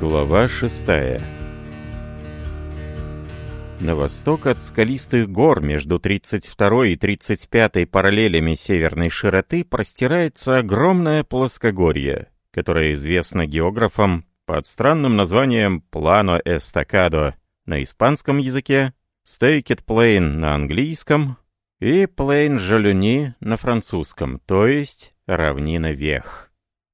Глава шестая На восток от скалистых гор между 32 и 35 параллелями северной широты простирается огромное плоскогорье, которое известно географам под странным названием Llano Estacado на испанском языке, Staked Plain на английском и Plaine Jalonnée на французском, то есть равнина Вех.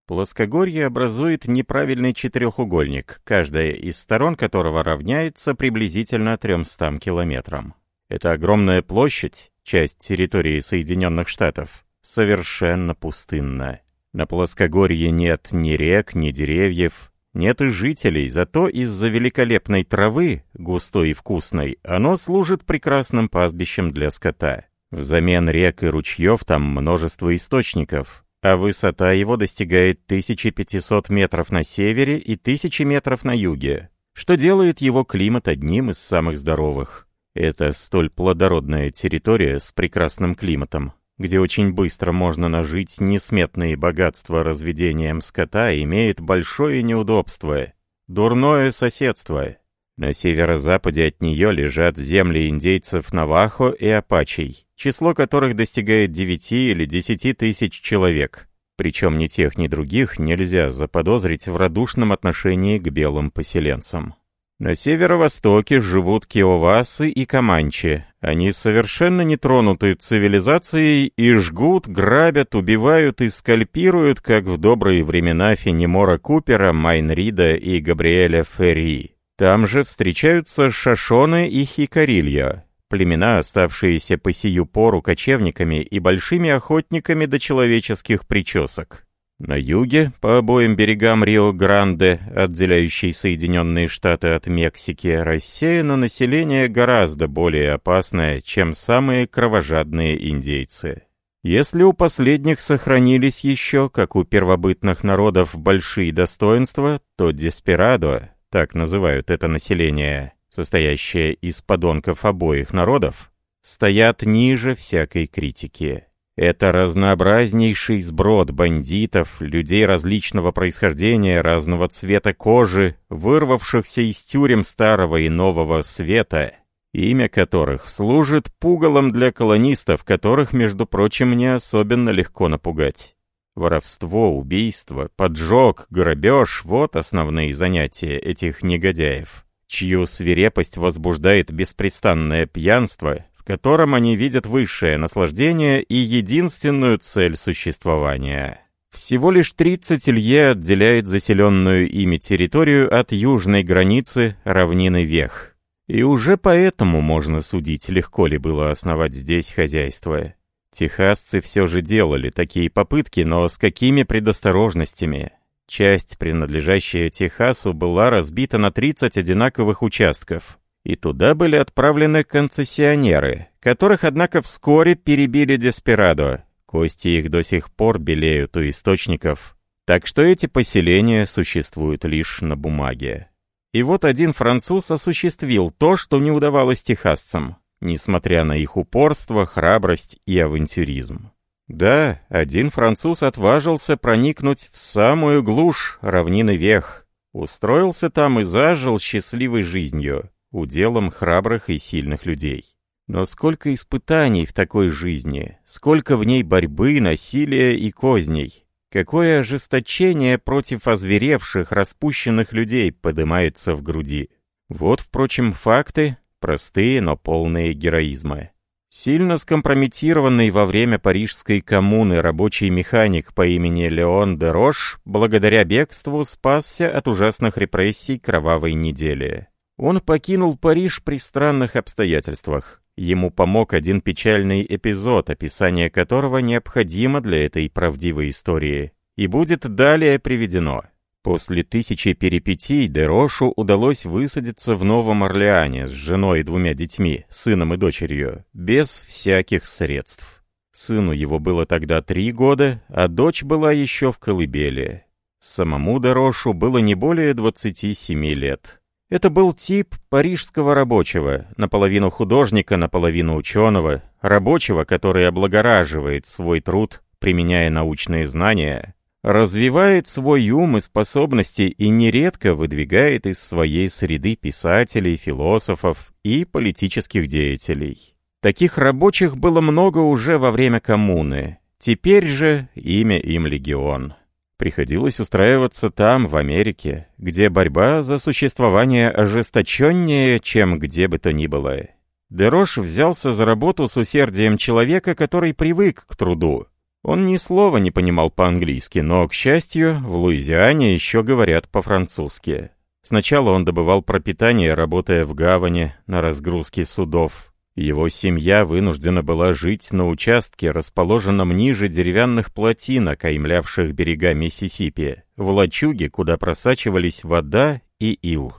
Плоскогорье образует неправильный четырехугольник, каждая из сторон которого равняется приблизительно 300 километрам. Это огромная площадь, часть территории Соединенных Штатов, совершенно пустынна. На плоскогорье нет ни рек, ни деревьев, нет и жителей, зато из-за великолепной травы, густой и вкусной, оно служит прекрасным пастбищем для скота. Взамен рек и ручьев там множество источников, а высота его достигает 1500 метров на севере и 1000 метров на юге, что делает его климат одним из самых здоровых. Это столь плодородная территория с прекрасным климатом, где очень быстро можно нажить несметные богатства разведением скота, имеет большое неудобство – дурное соседство. На северо-западе от нее лежат земли индейцев Навахо и Апачей, число которых достигает 9 или 10 тысяч человек. Причем ни тех, ни других нельзя заподозрить в радушном отношении к белым поселенцам. На северо-востоке живут киовасы и каманчи. Они совершенно не тронуты цивилизацией и жгут, грабят, убивают и скальпируют, как в добрые времена Фенемора Купера, Майнрида и Габриэля Ферри. Там же встречаются шашоны и хикарилья, племена, оставшиеся по сию пору кочевниками и большими охотниками до человеческих причесок. На юге, по обоим берегам Рио-Гранде, отделяющей Соединенные Штаты от Мексики, рассеяно население гораздо более опасное, чем самые кровожадные индейцы. Если у последних сохранились еще, как у первобытных народов, большие достоинства, то деспирадо, так называют это население, состоящая из подонков обоих народов, стоят ниже всякой критики. Это разнообразнейший сброд бандитов, людей различного происхождения, разного цвета кожи, вырвавшихся из тюрем старого и нового света, имя которых служит пугалом для колонистов, которых, между прочим, не особенно легко напугать. Воровство, убийство, поджог, грабеж — вот основные занятия этих негодяев чью свирепость возбуждает беспрестанное пьянство, в котором они видят высшее наслаждение и единственную цель существования. Всего лишь 30 лье отделяет заселенную ими территорию от южной границы равнины Вех. И уже поэтому можно судить, легко ли было основать здесь хозяйство. Техасцы все же делали такие попытки, но с какими предосторожностями. Часть, принадлежащая Техасу, была разбита на 30 одинаковых участков, и туда были отправлены концессионеры, которых, однако, вскоре перебили Деспирадо. Кости их до сих пор белеют у источников, так что эти поселения существуют лишь на бумаге. И вот один француз осуществил то, что не удавалось техасцам, несмотря на их упорство, храбрость и авантюризм. Да, один француз отважился проникнуть в самую глушь равнины Вех. Устроился там и зажил счастливой жизнью, уделом храбрых и сильных людей. Но сколько испытаний в такой жизни, сколько в ней борьбы, насилия и козней. Какое ожесточение против озверевших, распущенных людей поднимается в груди. Вот, впрочем, факты, простые, но полные героизма. Сильно скомпрометированный во время Парижской коммуны рабочий механик по имени Леон де Рош, благодаря бегству спасся от ужасных репрессий кровавой недели. Он покинул Париж при странных обстоятельствах. Ему помог один печальный эпизод, описание которого необходимо для этой правдивой истории, и будет далее приведено. После тысячи перипетий Дерошу удалось высадиться в Новом Орлеане с женой и двумя детьми, сыном и дочерью, без всяких средств. Сыну его было тогда три года, а дочь была еще в колыбели. Самому Дерошу было не более 27 лет. Это был тип парижского рабочего, наполовину художника, наполовину ученого, рабочего, который облагораживает свой труд, применяя научные знания, развивает свой ум и способности и нередко выдвигает из своей среды писателей, философов и политических деятелей. Таких рабочих было много уже во время коммуны, теперь же имя им «Легион». Приходилось устраиваться там, в Америке, где борьба за существование ожесточеннее, чем где бы то ни было. Дерош взялся за работу с усердием человека, который привык к труду, он ни слова не понимал по-английски, но, к счастью, в Луизиане еще говорят по-французски. Сначала он добывал пропитание, работая в гавани, на разгрузке судов. Его семья вынуждена была жить на участке, расположенном ниже деревянных плотин, окаймлявших берега Миссисипи, в лачуге, куда просачивались вода и ил.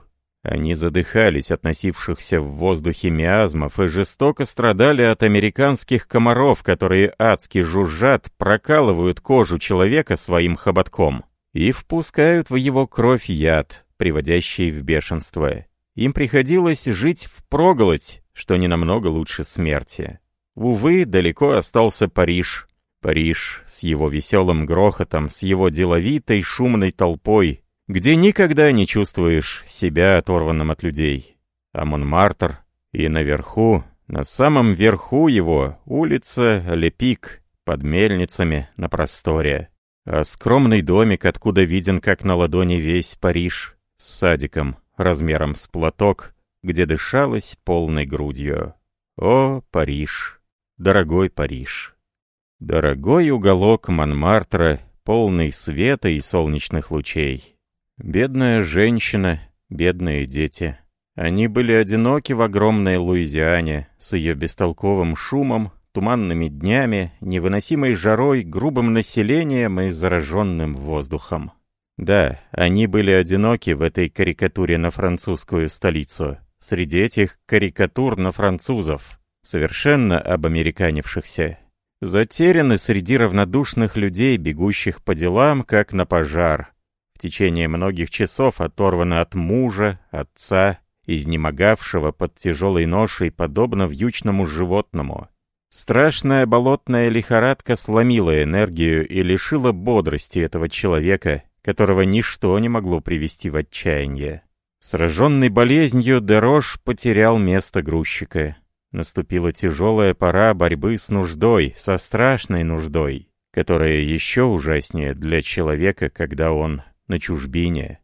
Они задыхались от носившихся в воздухе миазмов и жестоко страдали от американских комаров, которые адски жужжат, прокалывают кожу человека своим хоботком и впускают в его кровь яд, приводящий в бешенство. Им приходилось жить впроголодь, что не намного лучше смерти. Увы, далеко остался Париж. Париж с его веселым грохотом, с его деловитой шумной толпой, где никогда не чувствуешь себя оторванным от людей. А Монмартр и наверху, на самом верху его, улица Лепик, под мельницами на просторе. А скромный домик, откуда виден как на ладони весь Париж, с садиком размером с платок, где дышалось полной грудью. О, Париж! Дорогой Париж! Дорогой уголок Монмартра, полный света и солнечных лучей. Бедная женщина, бедные дети. Они были одиноки в огромной Луизиане, с ее бестолковым шумом, туманными днями, невыносимой жарой, грубым населением и зараженным воздухом. Да, они были одиноки в этой карикатуре на французскую столицу, среди этих карикатур на французов, совершенно обамериканившихся. Затеряны среди равнодушных людей, бегущих по делам, как на пожар, в течение многих часов оторвана от мужа, отца, изнемогавшего под тяжелой ношей, подобно вьючному животному. Страшная болотная лихорадка сломила энергию и лишила бодрости этого человека, которого ничто не могло привести в отчаяние. Сраженный болезнью, Дерош потерял место грузчика. Наступила тяжелая пора борьбы с нуждой, со страшной нуждой, которая еще ужаснее для человека, когда он на чужбине.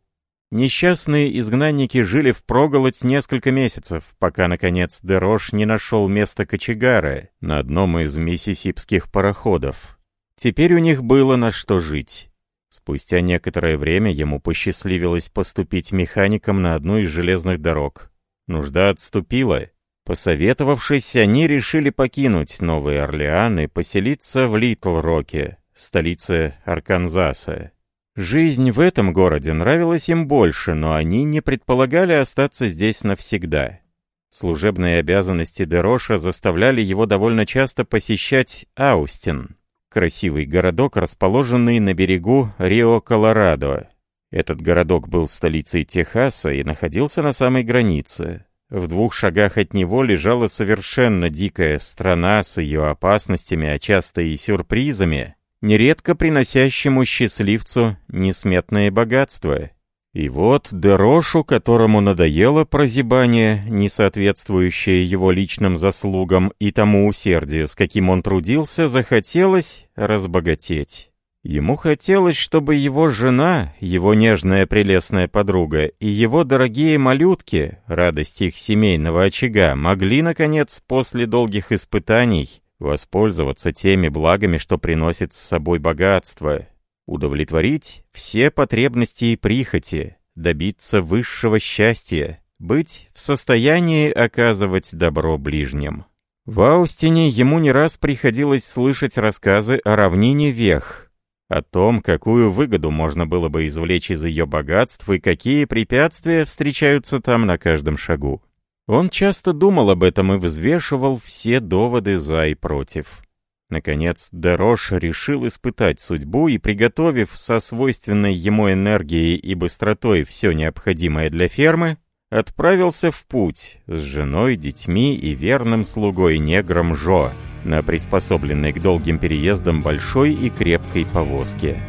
Несчастные изгнанники жили в впроголодь несколько месяцев, пока, наконец, Дерош не нашел место кочегара на одном из миссисипских пароходов. Теперь у них было на что жить. Спустя некоторое время ему посчастливилось поступить механиком на одну из железных дорог. Нужда отступила. Посоветовавшись, они решили покинуть Новый Орлеан и поселиться в Литл-Роке, столице Арканзаса. Жизнь в этом городе нравилась им больше, но они не предполагали остаться здесь навсегда. Служебные обязанности Дероша заставляли его довольно часто посещать Аустин, красивый городок, расположенный на берегу Рио-Колорадо. Этот городок был столицей Техаса и находился на самой границе. В двух шагах от него лежала совершенно дикая страна с ее опасностями, а часто и сюрпризами, нередко приносящему счастливцу несметное богатство, И вот Дерошу, которому надоело прозябание, не соответствующее его личным заслугам и тому усердию, с каким он трудился, захотелось разбогатеть. Ему хотелось, чтобы его жена, его нежная прелестная подруга и его дорогие малютки, радость их семейного очага, могли, наконец, после долгих испытаний, воспользоваться теми благами, что приносит с собой богатство, удовлетворить все потребности и прихоти, добиться высшего счастья, быть в состоянии оказывать добро ближним. В Аустине ему не раз приходилось слышать рассказы о равнине Вех, о том, какую выгоду можно было бы извлечь из ее богатств и какие препятствия встречаются там на каждом шагу. Он часто думал об этом и взвешивал все доводы за и против. Наконец, Дерош решил испытать судьбу и, приготовив со свойственной ему энергией и быстротой все необходимое для фермы, отправился в путь с женой, детьми и верным слугой-негром Жо на приспособленной к долгим переездам большой и крепкой повозке.